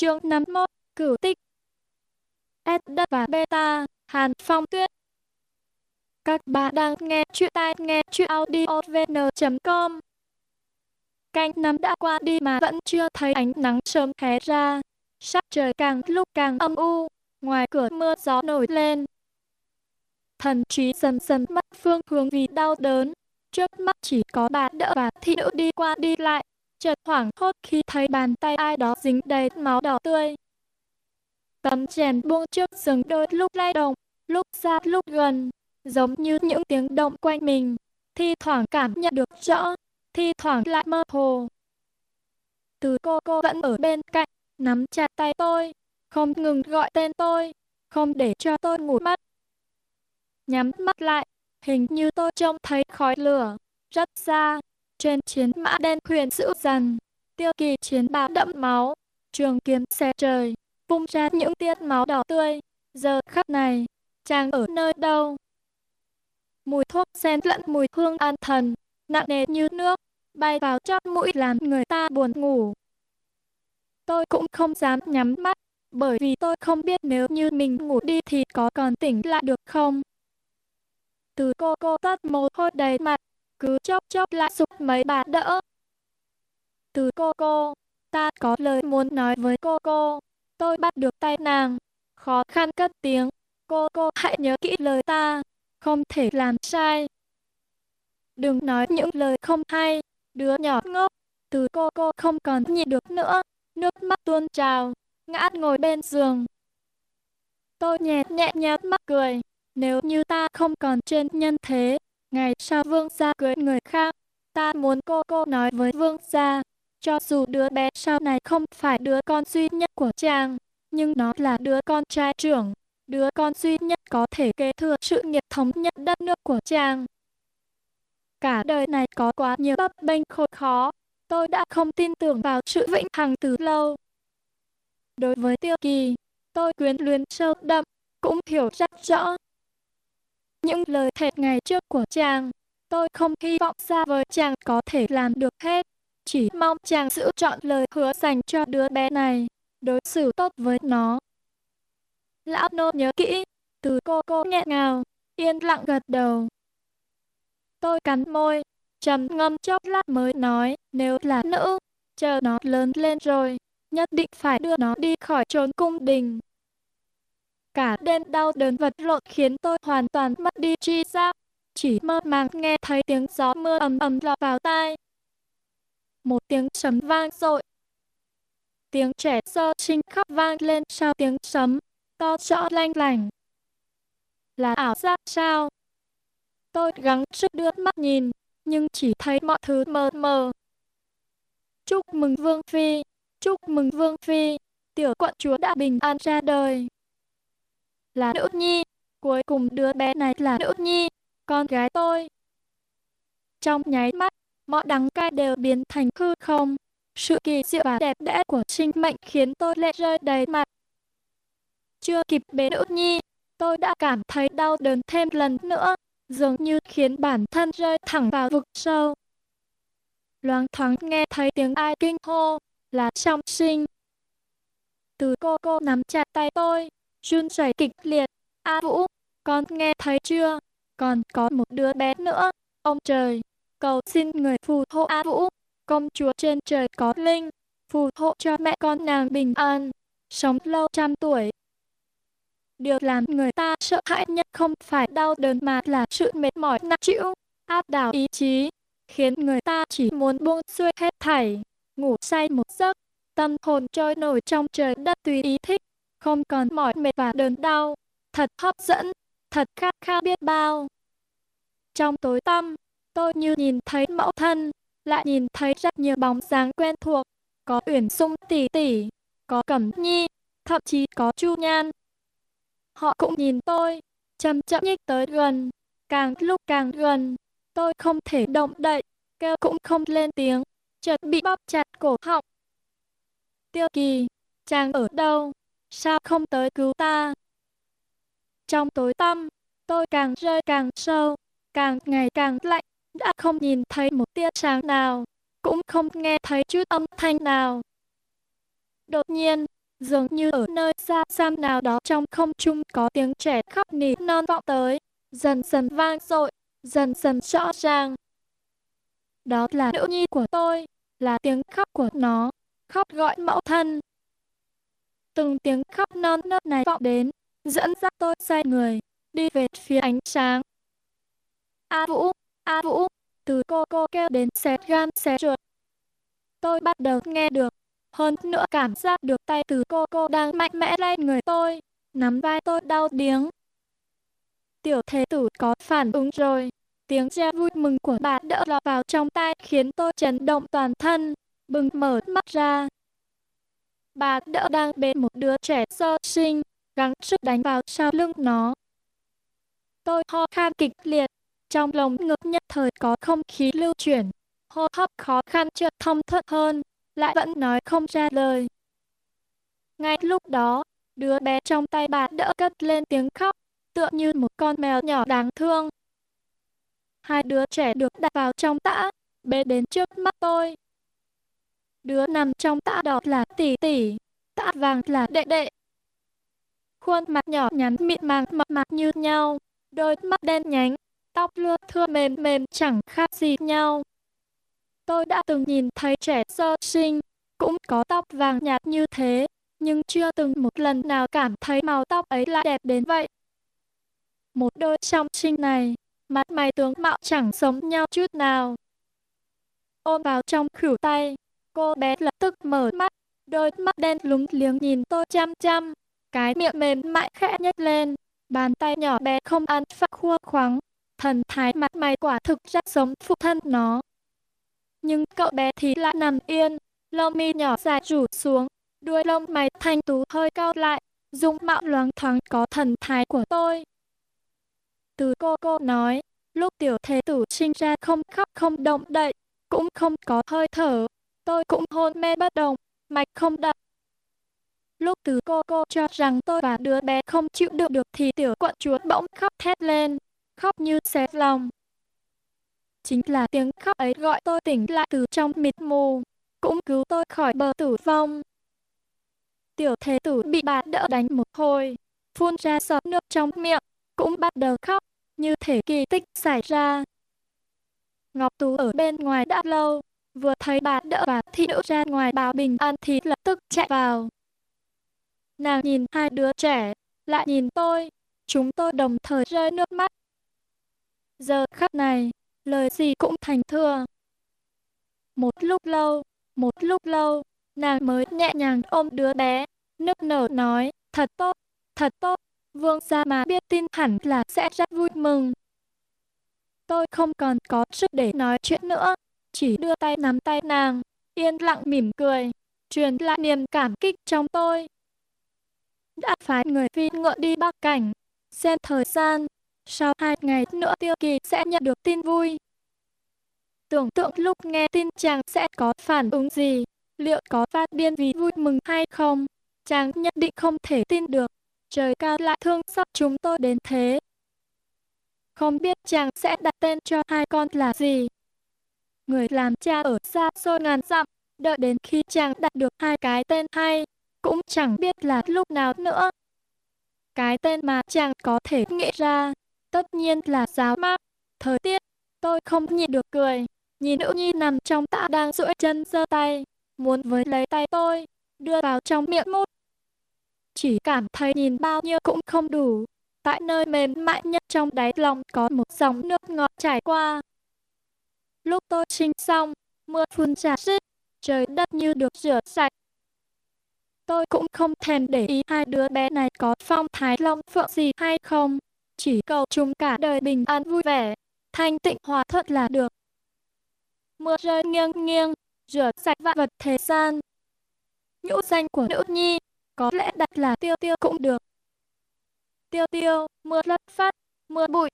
Chương 51, Cửu Tích S đất và beta, Hàn Phong Tuyết Các bạn đang nghe chuyện tai nghe chuyện audiovn.com Canh năm đã qua đi mà vẫn chưa thấy ánh nắng sớm hé ra. Sắc trời càng lúc càng âm u, ngoài cửa mưa gió nổi lên. Thần trí dần dần mất phương hướng vì đau đớn. Trước mắt chỉ có bà đỡ và thị nữ đi qua đi lại, chợt hoảng hốt khi thấy bàn tay ai đó dính đầy máu đỏ tươi. Tấm chèn buông trước giường đôi lúc lay động, lúc xa lúc gần, giống như những tiếng động quanh mình, thi thoảng cảm nhận được rõ, thi thoảng lại mơ hồ. Từ cô cô vẫn ở bên cạnh, nắm chặt tay tôi, không ngừng gọi tên tôi, không để cho tôi ngủ mất. Nhắm mắt lại, hình như tôi trông thấy khói lửa, rất xa, trên chiến mã đen huyền dữ dần, tiêu kỳ chiến bào đẫm máu, trường kiếm xe trời, vung ra những tiết máu đỏ tươi. Giờ khắc này, chàng ở nơi đâu? Mùi thuốc xen lẫn mùi hương an thần, nặng nề như nước, bay vào chót mũi làm người ta buồn ngủ. Tôi cũng không dám nhắm mắt, bởi vì tôi không biết nếu như mình ngủ đi thì có còn tỉnh lại được không. Từ cô cô tắt mồ hôi đầy mặt, cứ chốc chốc lại sụp mấy bà đỡ. Từ cô cô, ta có lời muốn nói với cô cô. Tôi bắt được tay nàng, khó khăn cất tiếng. Cô cô hãy nhớ kỹ lời ta, không thể làm sai. Đừng nói những lời không hay, đứa nhỏ ngốc. Từ cô cô không còn nhịn được nữa, nước mắt tuôn trào, ngã ngồi bên giường. Tôi nhẹ nhẹ nhạt mắt cười, nếu như ta không còn trên nhân thế, Ngày sau vương gia cưới người khác, ta muốn cô cô nói với vương gia, cho dù đứa bé sau này không phải đứa con duy nhất của chàng, nhưng nó là đứa con trai trưởng, đứa con duy nhất có thể kế thừa sự nghiệp thống nhất đất nước của chàng. Cả đời này có quá nhiều bấp bênh khổ khó, tôi đã không tin tưởng vào sự vĩnh hằng từ lâu. Đối với tiêu kỳ, tôi quyến luyến sâu đậm, cũng hiểu rất rõ những lời thề ngày trước của chàng. Tôi không hy vọng xa vời chàng có thể làm được hết. Chỉ mong chàng giữ chọn lời hứa dành cho đứa bé này, đối xử tốt với nó. Lão nô nhớ kỹ, từ cô cô nghẹn ngào, yên lặng gật đầu. Tôi cắn môi, trầm ngâm chốc lát mới nói, nếu là nữ, chờ nó lớn lên rồi, nhất định phải đưa nó đi khỏi trốn cung đình. Cả đêm đau đớn vật lộn khiến tôi hoàn toàn mất đi chi giác. Chỉ mơ màng nghe thấy tiếng gió mưa ầm ầm lọt vào tai. Một tiếng sấm vang rội. Tiếng trẻ sơ sinh khóc vang lên sau tiếng sấm, to rõ lanh lành. Là ảo giác sao? Tôi gắng sức đưa mắt nhìn, nhưng chỉ thấy mọi thứ mờ mờ. Chúc mừng Vương Phi, chúc mừng Vương Phi, tiểu quận chúa đã bình an ra đời là nữ nhi. Cuối cùng đứa bé này là nữ nhi, con gái tôi. Trong nháy mắt, mọi đắng cay đều biến thành hư không. Sự kỳ diệu và đẹp đẽ của sinh mệnh khiến tôi lệ rơi đầy mặt. Chưa kịp bế nữ nhi, tôi đã cảm thấy đau đớn thêm lần nữa, dường như khiến bản thân rơi thẳng vào vực sâu. Loáng thoáng nghe thấy tiếng ai kinh hô, là song sinh. Từ cô cô nắm chặt tay tôi, run rẩy kịch liệt. A Vũ, con nghe thấy chưa? Còn có một đứa bé nữa. Ông trời, cầu xin người phù hộ A Vũ. Công chúa trên trời có linh, phù hộ cho mẹ con nàng bình an, sống lâu trăm tuổi. Điều làm người ta sợ hãi nhất không phải đau đớn mà là sự mệt mỏi nặng chịu, áp đảo ý chí, khiến người ta chỉ muốn buông xuôi hết thảy, ngủ say một giấc, tâm hồn trôi nổi trong trời đất tùy ý thích không còn mỏi mệt và đớn đau, thật hấp dẫn, thật khát khao biết bao. Trong tối tăm, tôi như nhìn thấy mẫu thân, lại nhìn thấy rất nhiều bóng dáng quen thuộc, có Uyển Sung tỷ tỷ, có Cẩm Nhi, thậm chí có Chu Nhan. Họ cũng nhìn tôi, chậm chậm nhích tới gần, càng lúc càng gần, tôi không thể động đậy, kêu cũng không lên tiếng, chợt bị bóp chặt cổ họng. Tiêu Kỳ, chàng ở đâu? Sao không tới cứu ta? Trong tối tăm, tôi càng rơi càng sâu, càng ngày càng lạnh, đã không nhìn thấy một tia sáng nào, cũng không nghe thấy chút âm thanh nào. Đột nhiên, dường như ở nơi xa xăm nào đó trong không trung có tiếng trẻ khóc nỉ non vọng tới, dần dần vang dội, dần dần rõ ràng. Đó là nữ nhi của tôi, là tiếng khóc của nó, khóc gọi mẫu thân. Từng tiếng khóc non nớt này vọng đến, dẫn dắt tôi xoay người, đi về phía ánh sáng. A Vũ, A Vũ, từ cô cô kêu đến xé gan xé ruột. Tôi bắt đầu nghe được, hơn nữa cảm giác được tay từ cô cô đang mạnh mẽ lay người tôi, nắm vai tôi đau điếng. Tiểu thế tử có phản ứng rồi, tiếng reo vui mừng của bà đỡ lọt vào trong tai khiến tôi chấn động toàn thân, bừng mở mắt ra. Bà đỡ đang bên một đứa trẻ sơ sinh, gắng sức đánh vào sau lưng nó. Tôi ho khan kịch liệt, trong lồng ngực nhất thời có không khí lưu chuyển, hô hấp khó khăn chợt thông thuận hơn, lại vẫn nói không ra lời. Ngay lúc đó, đứa bé trong tay bà đỡ cất lên tiếng khóc, tựa như một con mèo nhỏ đáng thương. Hai đứa trẻ được đặt vào trong tã, bế đến trước mắt tôi. Đứa nằm trong tã đỏ là tỷ tỷ, tã vàng là đệ đệ. Khuôn mặt nhỏ nhắn mịn màng mập mạp như nhau, đôi mắt đen nhánh, tóc lưa thưa mềm mềm chẳng khác gì nhau. Tôi đã từng nhìn thấy trẻ sơ sinh, cũng có tóc vàng nhạt như thế, nhưng chưa từng một lần nào cảm thấy màu tóc ấy lại đẹp đến vậy. Một đôi song sinh này, mặt mày tướng mạo chẳng giống nhau chút nào. Ôm vào trong khử tay, cô bé lập tức mở mắt, đôi mắt đen lúng liếng nhìn tôi chăm chăm, cái miệng mềm mại khẽ nhếch lên, bàn tay nhỏ bé không ăn phát khua khoắng, thần thái mặt mày quả thực rất giống phụ thân nó. Nhưng cậu bé thì lại nằm yên, lông mi nhỏ dài rủ xuống, đuôi lông mày thanh tú hơi cao lại, dung mạo loáng thoáng có thần thái của tôi. Từ cô cô nói, lúc tiểu thế tử sinh ra không khóc không động đậy, cũng không có hơi thở, tôi cũng hôn mê bất động, mạch không đập. Lúc từ cô cô cho rằng tôi và đứa bé không chịu đựng được thì tiểu quận chúa bỗng khóc thét lên, khóc như xé lòng. Chính là tiếng khóc ấy gọi tôi tỉnh lại từ trong mịt mù, cũng cứu tôi khỏi bờ tử vong. Tiểu thế tử bị bà đỡ đánh một hồi, phun ra giọt nước trong miệng, cũng bắt đầu khóc, như thể kỳ tích xảy ra. Ngọc Tú ở bên ngoài đã lâu, vừa thấy bà đỡ và thị nữ ra ngoài báo bình an thì lập tức chạy vào. Nàng nhìn hai đứa trẻ, lại nhìn tôi, chúng tôi đồng thời rơi nước mắt. Giờ khắc này, lời gì cũng thành thừa. Một lúc lâu, một lúc lâu, nàng mới nhẹ nhàng ôm đứa bé, nước nở nói, thật tốt, thật tốt, vương gia mà biết tin hẳn là sẽ rất vui mừng. Tôi không còn có sức để nói chuyện nữa, chỉ đưa tay nắm tay nàng, yên lặng mỉm cười, truyền lại niềm cảm kích trong tôi. Đã phái người phi ngựa đi Bắc Cảnh, xem thời gian, sau hai ngày nữa tiêu kỳ sẽ nhận được tin vui. Tưởng tượng lúc nghe tin chàng sẽ có phản ứng gì, liệu có phát điên vì vui mừng hay không? Chàng nhất định không thể tin được. Trời cao lại thương xót chúng tôi đến thế. Không biết chàng sẽ đặt tên cho hai con là gì. Người làm cha ở xa xôi ngàn dặm, đợi đến khi chàng đặt được hai cái tên hay, cũng chẳng biết là lúc nào nữa. Cái tên mà chàng có thể nghĩ ra, tất nhiên là giáo mát. Thời tiết, tôi không nhịn được cười, nhìn nữ nhi nằm trong tạ đang duỗi chân giơ tay, muốn với lấy tay tôi, đưa vào trong miệng mút. Chỉ cảm thấy nhìn bao nhiêu cũng không đủ, tại nơi mềm mại nhất trong đáy lòng có một dòng nước ngọt chảy qua. Lúc tôi sinh xong, mưa phun trả rít, trời đất như được rửa sạch. Tôi cũng không thèm để ý hai đứa bé này có phong thái long phượng gì hay không, chỉ cầu chúng cả đời bình an vui vẻ, thanh tịnh hòa thuận là được. Mưa rơi nghiêng nghiêng, rửa sạch vạn vật thế gian. Nhũ danh của nữ nhi, có lẽ đặt là tiêu tiêu cũng được. Tiêu tiêu, mưa lất phát, mưa bụi.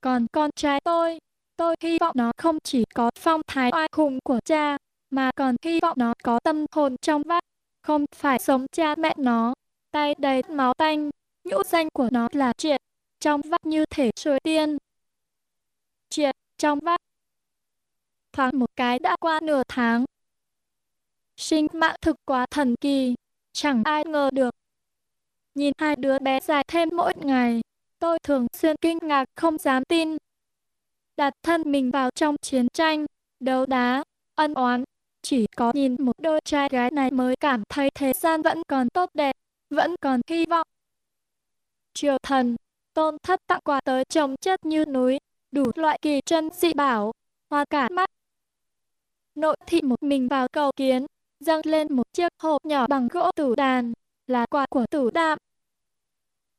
Còn con trai tôi, tôi hy vọng nó không chỉ có phong thái oai hùng của cha, mà còn hy vọng nó có tâm hồn trong vắt, không phải sống cha mẹ nó, tay đầy máu tanh, nhũ danh của nó là triệt, trong vắt như thể suối tiên. Triệt, trong vắt. Thoáng một cái đã qua nửa tháng. Sinh mạng thực quá thần kỳ, chẳng ai ngờ được. Nhìn hai đứa bé dài thêm mỗi ngày, tôi thường xuyên kinh ngạc không dám tin. Đặt thân mình vào trong chiến tranh, đấu đá, ân oán, chỉ có nhìn một đôi trai gái này mới cảm thấy thế gian vẫn còn tốt đẹp, vẫn còn hy vọng. Triều thần, tôn thất tặng quà tới trồng chất như núi, đủ loại kỳ chân dị bảo, hoa cả mắt. Nội thị một mình vào cầu kiến, dâng lên một chiếc hộp nhỏ bằng gỗ tủ đàn, là quà của tủ đạm.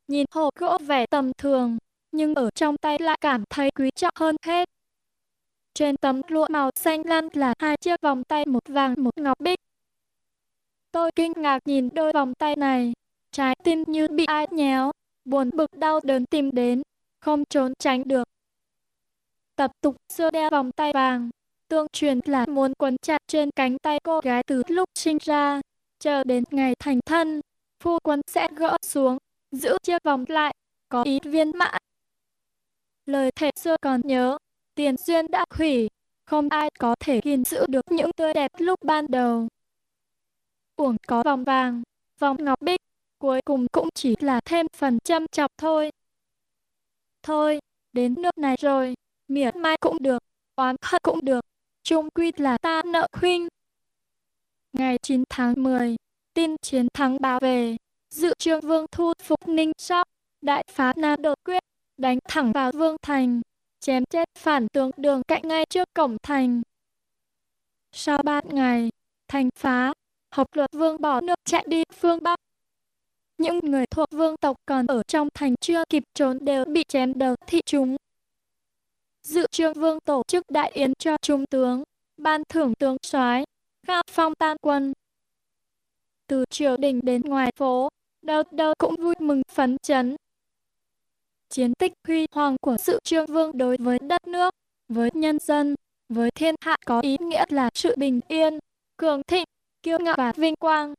Nhìn hộp gỗ vẻ tầm thường, nhưng ở trong tay lại cảm thấy quý trọng hơn hết. Trên tấm lụa màu xanh lăn là hai chiếc vòng tay một vàng một ngọc bích. Tôi kinh ngạc nhìn đôi vòng tay này, trái tim như bị ai nhéo, buồn bực đau đớn tìm đến, không trốn tránh được. Tập tục xưa đeo vòng tay vàng, tương truyền là muốn quấn chặt trên cánh tay cô gái từ lúc sinh ra, chờ đến ngày thành thân, phu quân sẽ gỡ xuống, giữ chiếc vòng lại, có ý viên mãn. Lời thề xưa còn nhớ, tiền duyên đã hủy, không ai có thể gìn giữ được những tươi đẹp lúc ban đầu. Uổng có vòng vàng, vòng ngọc bích, cuối cùng cũng chỉ là thêm phần châm chọc thôi. Thôi, đến nước này rồi, miệt mai cũng được, oán hận cũng được, chung quy là ta nợ huynh. Ngày 9 tháng 10, tin chiến thắng báo về, dự trương vương thu phục ninh sóc, đại phá nam đột quyết, đánh thẳng vào vương thành, chém chết phản tướng đường cạnh ngay trước cổng thành. Sau ba ngày, thành phá, học luật vương bỏ nước chạy đi phương Bắc. Những người thuộc vương tộc còn ở trong thành chưa kịp trốn đều bị chém đầu thị chúng. Dự trương vương tổ chức đại yến cho trung tướng, ban thưởng tướng soái, cao phong tan quân. Từ triều đình đến ngoài phố, đâu đâu cũng vui mừng phấn chấn, chiến tích huy hoàng của sự trương vương đối với đất nước, với nhân dân, với thiên hạ có ý nghĩa là sự bình yên, cường thịnh, kiêu ngạo và vinh quang.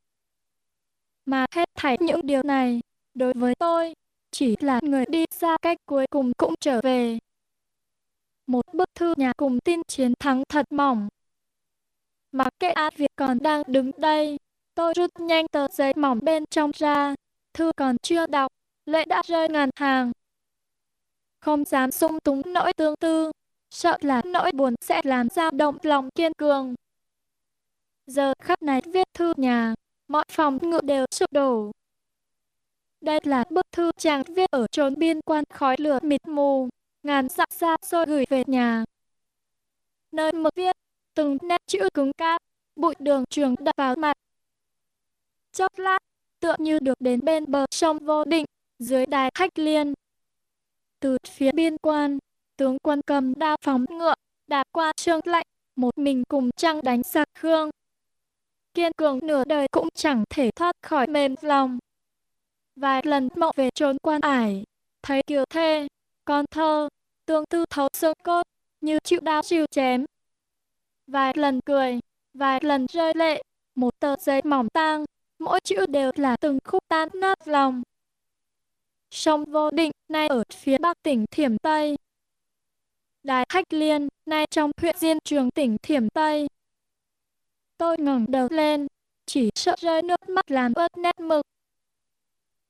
Mà hết thảy những điều này, đối với tôi, chỉ là người đi xa cách cuối cùng cũng trở về. Một bức thư nhà cùng tin chiến thắng thật mỏng. Mặc kệ A Việt còn đang đứng đây, tôi rút nhanh tờ giấy mỏng bên trong ra. Thư còn chưa đọc, lệ đã rơi ngàn hàng không dám sung túng nỗi tương tư, sợ là nỗi buồn sẽ làm dao động lòng kiên cường. Giờ khắc này viết thư nhà, mọi phòng ngự đều sụp đổ. Đây là bức thư chàng viết ở trốn biên quan khói lửa mịt mù, ngàn dặm xa xôi gửi về nhà. Nơi mực viết, từng nét chữ cứng cáp, bụi đường trường đập vào mặt. Chốc lát, tựa như được đến bên bờ sông vô định, dưới đài khách liên, từ phía biên quan, tướng quân cầm đao phóng ngựa, đạp qua trương lạnh, một mình cùng trăng đánh giặc khương. Kiên cường nửa đời cũng chẳng thể thoát khỏi mềm lòng. Vài lần mộng về trốn quan ải, thấy kiều thê, con thơ, tương tư thấu xương cốt, như chịu đao chịu chém. Vài lần cười, vài lần rơi lệ, một tờ giấy mỏng tang, mỗi chữ đều là từng khúc tan nát lòng. Sông Vô Định, nay ở phía bắc tỉnh Thiểm Tây. Đài Hách Liên, nay trong huyện Diên Trường tỉnh Thiểm Tây. Tôi ngẩng đầu lên, chỉ sợ rơi nước mắt làm ướt nét mực.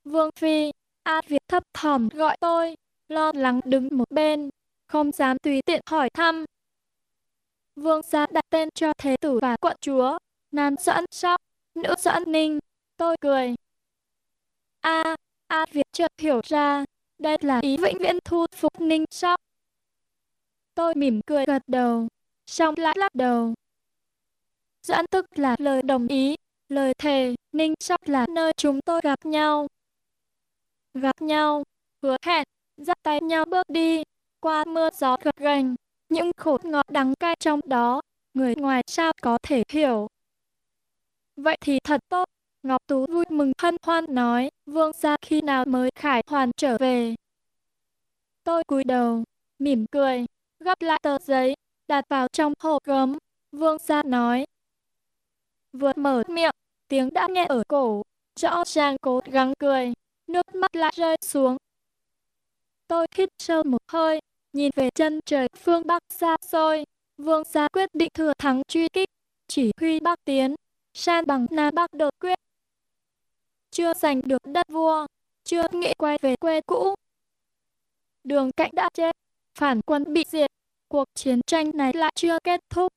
Vương Phi, A Việt thấp thỏm gọi tôi, lo lắng đứng một bên, không dám tùy tiện hỏi thăm. Vương gia đặt tên cho thế tử và quận chúa, nam dẫn sóc, nữ dẫn ninh. Tôi cười. A, A Việt chợt hiểu ra, đây là ý vĩnh viễn thu phục Ninh Sóc. Tôi mỉm cười gật đầu, xong lại lắc đầu. Giãn tức là lời đồng ý, lời thề, Ninh Sóc là nơi chúng tôi gặp nhau. Gặp nhau, hứa hẹn, dắt tay nhau bước đi, qua mưa gió gật gành, những khổ ngọt đắng cay trong đó, người ngoài sao có thể hiểu. Vậy thì thật tốt, Ngọc Tú vui mừng hân hoan nói, vương gia khi nào mới khải hoàn trở về. Tôi cúi đầu, mỉm cười, gấp lại tờ giấy, đặt vào trong hộp gấm. Vương gia nói. Vừa mở miệng, tiếng đã nghe ở cổ, rõ ràng cố gắng cười, nước mắt lại rơi xuống. Tôi hít sâu một hơi, nhìn về chân trời phương Bắc xa xôi. Vương gia quyết định thừa thắng truy kích, chỉ huy Bắc tiến, san bằng Nam Bắc đột quyết chưa giành được đất vua, chưa nghĩ quay về quê cũ. Đường cạnh đã chết, phản quân bị diệt, cuộc chiến tranh này lại chưa kết thúc.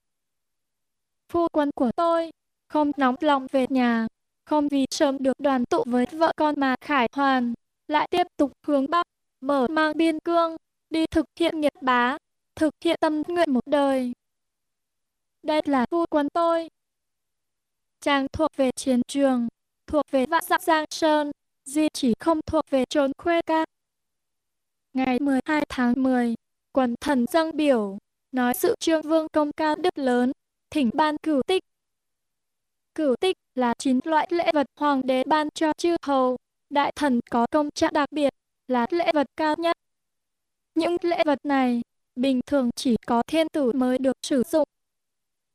Phu quân của tôi không nóng lòng về nhà, không vì sớm được đoàn tụ với vợ con mà khải hoàn, lại tiếp tục hướng Bắc, mở mang biên cương, đi thực hiện nghiệp bá, thực hiện tâm nguyện một đời. Đây là phu quân tôi. Chàng thuộc về chiến trường, thuộc về vạn dặm giang sơn, Di chỉ không thuộc về trốn khuê ca. Ngày 12 tháng 10, quần thần dâng biểu, nói sự trương vương công cao đức lớn, thỉnh ban cửu tích. Cửu tích là chín loại lễ vật hoàng đế ban cho chư hầu, đại thần có công trạng đặc biệt, là lễ vật cao nhất. Những lễ vật này, bình thường chỉ có thiên tử mới được sử dụng.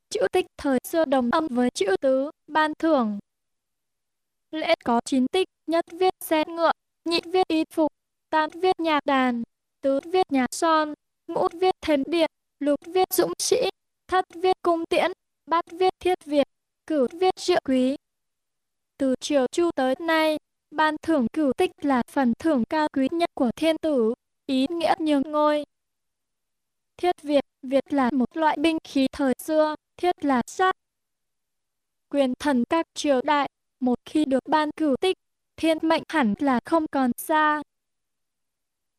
Chữ tích thời xưa đồng âm với chữ tứ, ban thưởng. Lễ có chín tích, nhất viết xe ngựa, nhị viết y phục, tam viết nhạc đàn, tứ viết nhạc son, ngũ viết thần điện, lục viết dũng sĩ, thất viết cung tiễn, bát viết thiết việt, cửu viết rượu quý. Từ triều chu tới nay, ban thưởng cửu tích là phần thưởng cao quý nhất của thiên tử, ý nghĩa nhường ngôi. Thiết Việt, Việt là một loại binh khí thời xưa, thiết là sát. Quyền thần các triều đại, một khi được ban cửu tích, thiên mệnh hẳn là không còn xa.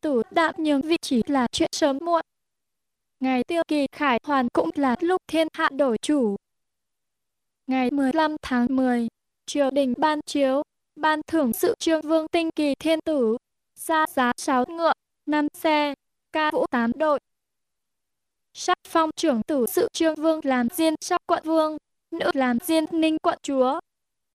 Tử đạm nhường vị trí là chuyện sớm muộn. Ngày tiêu kỳ khải hoàn cũng là lúc thiên hạ đổi chủ. Ngày 15 tháng 10, triều đình ban chiếu, ban thưởng sự trương vương tinh kỳ thiên tử, xa giá 6 ngựa, 5 xe, ca vũ 8 đội. Sắc phong trưởng tử sự trương vương làm diên sóc quận vương, nữ làm diên ninh quận chúa.